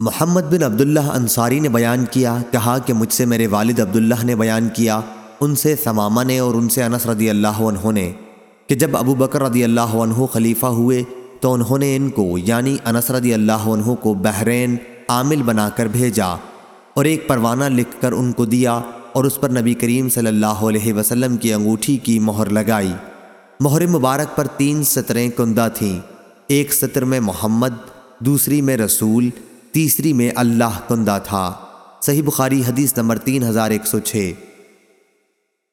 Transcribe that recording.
محمد بن عبداللہ انصاری نے بیان کیا، کہا کہ مجھ سے میرے والد عبداللہ نے بیان کیا، ان سے ثمامہ نے اور ان سے انس رضی اللہ عنہ نے کہ جب ابو بکر رضی اللہ عنہ خلیفہ ہوئے تو انہوں نے ان کو یعنی انس رضی اللہ عنہ کو بحرین عامل بنا کر بھیجا اور ایک پروانہ لکھ کر ان کو دیا اور اس پر نبی کریم صلی اللہ علیہ وسلم کی انگوٹھی کی مہر لگائی۔ مہر مبارک پر تین سطریں کندہ تھیں، ایک سطر میں محمد، دوسری میں رسول تیسری میں اللہ کندہ تھا۔ صحیح بخاری حدیث نمبر تین ہزار ایک سو چھ۔